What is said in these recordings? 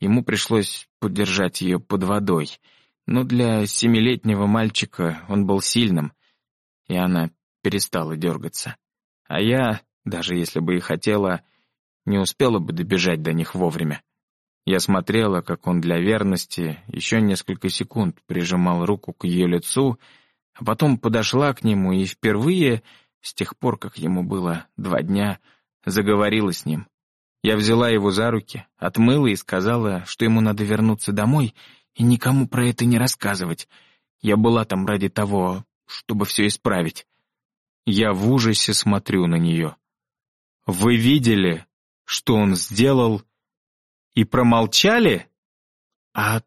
Ему пришлось подержать ее под водой, но для семилетнего мальчика он был сильным, и она перестала дергаться. А я, даже если бы и хотела, не успела бы добежать до них вовремя. Я смотрела, как он для верности еще несколько секунд прижимал руку к ее лицу, а потом подошла к нему и впервые, с тех пор, как ему было два дня, заговорила с ним. Я взяла его за руки, отмыла и сказала, что ему надо вернуться домой и никому про это не рассказывать. Я была там ради того, чтобы все исправить. Я в ужасе смотрю на нее. Вы видели, что он сделал, и промолчали? А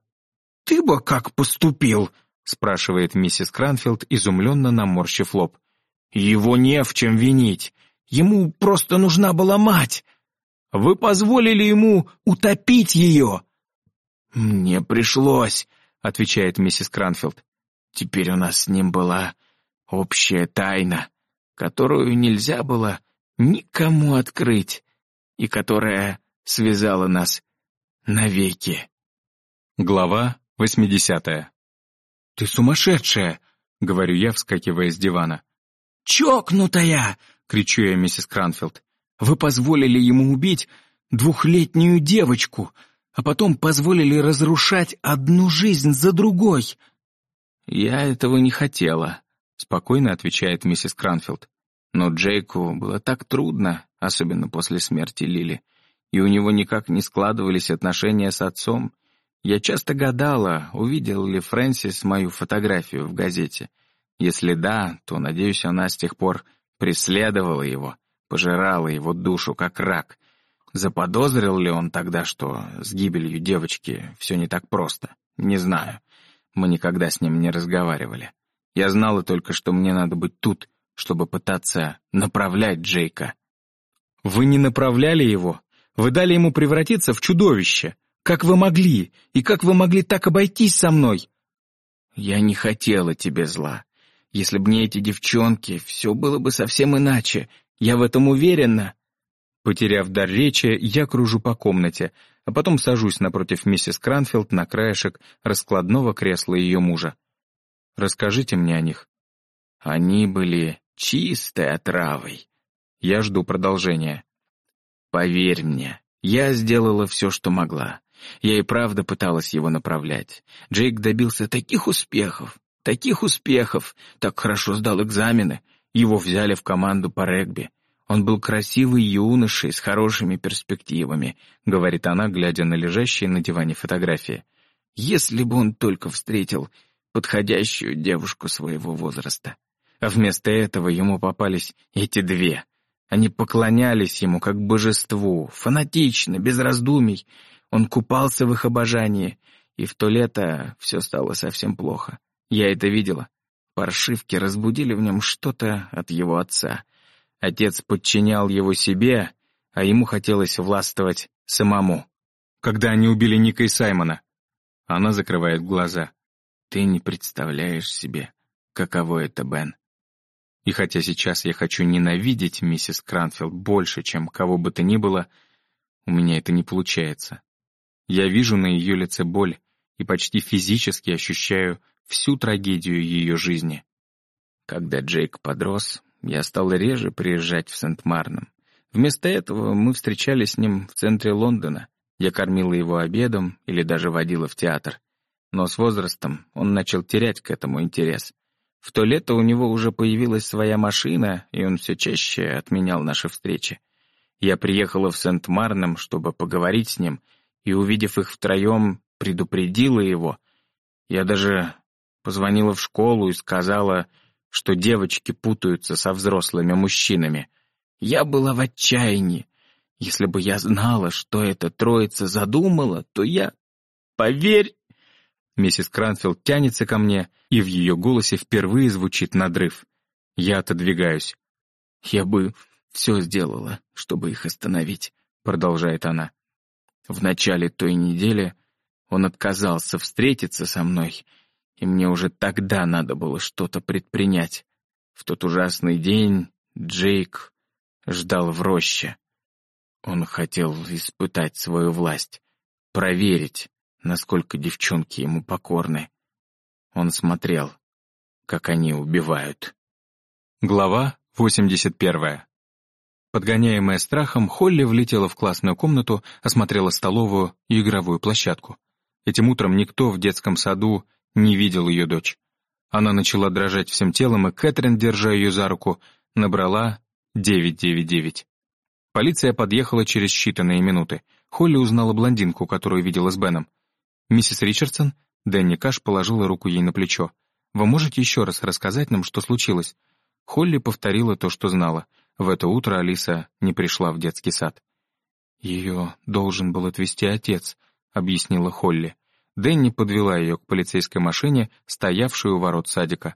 ты бы как поступил? спрашивает миссис Кранфилд, изумленно наморщив лоб. Его не в чем винить. Ему просто нужна была мать. Вы позволили ему утопить ее?» «Мне пришлось», — отвечает миссис Кранфилд. «Теперь у нас с ним была общая тайна, которую нельзя было никому открыть, и которая связала нас навеки». Глава восьмидесятая. «Ты сумасшедшая!» — говорю я, вскакивая с дивана. «Чокнутая!» — кричу я миссис Кранфилд. Вы позволили ему убить двухлетнюю девочку, а потом позволили разрушать одну жизнь за другой». «Я этого не хотела», — спокойно отвечает миссис Кранфилд. Но Джейку было так трудно, особенно после смерти Лили, и у него никак не складывались отношения с отцом. Я часто гадала, увидел ли Фрэнсис мою фотографию в газете. Если да, то, надеюсь, она с тех пор преследовала его пожирала его душу, как рак. Заподозрил ли он тогда, что с гибелью девочки все не так просто? Не знаю. Мы никогда с ним не разговаривали. Я знала только, что мне надо быть тут, чтобы пытаться направлять Джейка. «Вы не направляли его? Вы дали ему превратиться в чудовище? Как вы могли? И как вы могли так обойтись со мной?» «Я не хотела тебе зла. Если б не эти девчонки, все было бы совсем иначе. Я в этом уверена». Потеряв дар речи, я кружу по комнате, а потом сажусь напротив миссис Кранфилд на краешек раскладного кресла ее мужа. «Расскажите мне о них». «Они были чистой отравой. Я жду продолжения». «Поверь мне, я сделала все, что могла. Я и правда пыталась его направлять. Джейк добился таких успехов, таких успехов, так хорошо сдал экзамены. Его взяли в команду по регби. Он был красивый юношей с хорошими перспективами, говорит она, глядя на лежащие на диване фотографии. Если бы он только встретил подходящую девушку своего возраста. А вместо этого ему попались эти две. Они поклонялись ему как божеству, фанатично, без раздумий. Он купался в их обожании, и в то лето все стало совсем плохо. Я это видела. Паршивки разбудили в нем что-то от его отца. Отец подчинял его себе, а ему хотелось властвовать самому. Когда они убили Ника и Саймона, она закрывает глаза. Ты не представляешь себе, каково это, Бен. И хотя сейчас я хочу ненавидеть миссис Кранфилд больше, чем кого бы то ни было, у меня это не получается. Я вижу на ее лице боль и почти физически ощущаю всю трагедию ее жизни. Когда Джейк подрос, я стал реже приезжать в Сент-Марном. Вместо этого мы встречались с ним в центре Лондона. Я кормила его обедом или даже водила в театр. Но с возрастом он начал терять к этому интерес. В то лето у него уже появилась своя машина, и он все чаще отменял наши встречи. Я приехала в Сент-Марном, чтобы поговорить с ним, и, увидев их втроем, предупредила его. Я даже Позвонила в школу и сказала, что девочки путаются со взрослыми мужчинами. Я была в отчаянии. Если бы я знала, что эта троица задумала, то я... Поверь!» Миссис Кранфилд тянется ко мне, и в ее голосе впервые звучит надрыв. Я отодвигаюсь. «Я бы все сделала, чтобы их остановить», — продолжает она. «В начале той недели он отказался встретиться со мной, и мне уже тогда надо было что-то предпринять. В тот ужасный день Джейк ждал в роще. Он хотел испытать свою власть. проверить, насколько девчонки ему покорны. Он смотрел, как они убивают. Глава 81. Подгоняемая страхом, Холли влетела в классную комнату, осмотрела столовую и игровую площадку. Этим утром никто в детском саду не видел ее дочь. Она начала дрожать всем телом, и Кэтрин, держа ее за руку, набрала 999. Полиция подъехала через считанные минуты. Холли узнала блондинку, которую видела с Беном. «Миссис Ричардсон?» Дэнни Каш положила руку ей на плечо. «Вы можете еще раз рассказать нам, что случилось?» Холли повторила то, что знала. В это утро Алиса не пришла в детский сад. «Ее должен был отвезти отец», — объяснила Холли. Дэнни подвела ее к полицейской машине, стоявшей у ворот садика.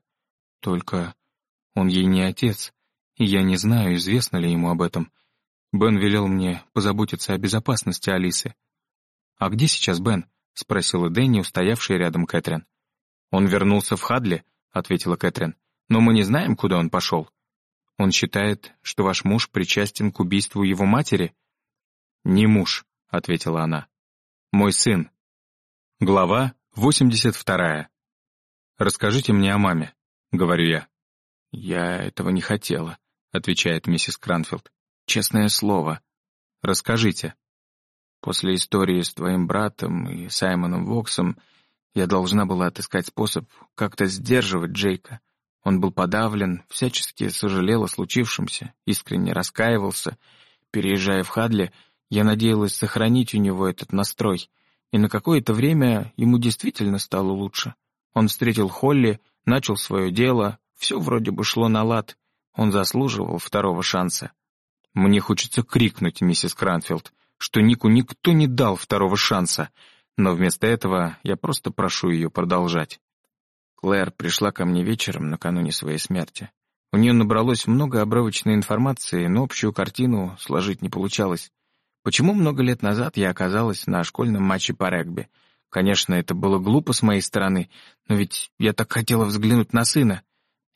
«Только он ей не отец, и я не знаю, известно ли ему об этом. Бен велел мне позаботиться о безопасности Алисы». «А где сейчас Бен?» — спросила Дэнни, устоявшая рядом Кэтрин. «Он вернулся в Хадли», — ответила Кэтрин. «Но мы не знаем, куда он пошел. Он считает, что ваш муж причастен к убийству его матери?» «Не муж», — ответила она. «Мой сын». Глава 82. «Расскажите мне о маме», — говорю я. «Я этого не хотела», — отвечает миссис Кранфилд. «Честное слово. Расскажите». После истории с твоим братом и Саймоном Воксом я должна была отыскать способ как-то сдерживать Джейка. Он был подавлен, всячески сожалел о случившемся, искренне раскаивался. Переезжая в Хадли, я надеялась сохранить у него этот настрой — и на какое-то время ему действительно стало лучше. Он встретил Холли, начал свое дело, все вроде бы шло на лад. Он заслуживал второго шанса. Мне хочется крикнуть, миссис Кранфилд, что Нику никто не дал второго шанса, но вместо этого я просто прошу ее продолжать. Клэр пришла ко мне вечером накануне своей смерти. У нее набралось много обрывочной информации, но общую картину сложить не получалось. Почему много лет назад я оказалась на школьном матче по регби? Конечно, это было глупо с моей стороны, но ведь я так хотела взглянуть на сына.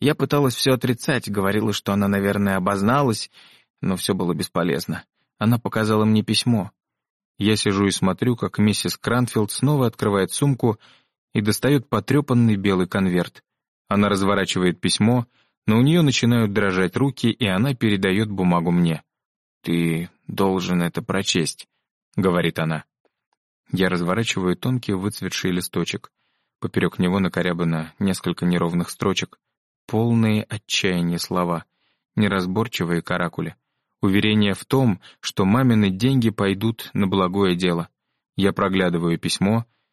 Я пыталась все отрицать, говорила, что она, наверное, обозналась, но все было бесполезно. Она показала мне письмо. Я сижу и смотрю, как миссис Кранфилд снова открывает сумку и достает потрепанный белый конверт. Она разворачивает письмо, но у нее начинают дрожать руки, и она передает бумагу мне. «Ты должен это прочесть», — говорит она. Я разворачиваю тонкий выцветший листочек. Поперек него накорябано несколько неровных строчек. Полные отчаяния слова, неразборчивые каракули. Уверение в том, что мамины деньги пойдут на благое дело. Я проглядываю письмо —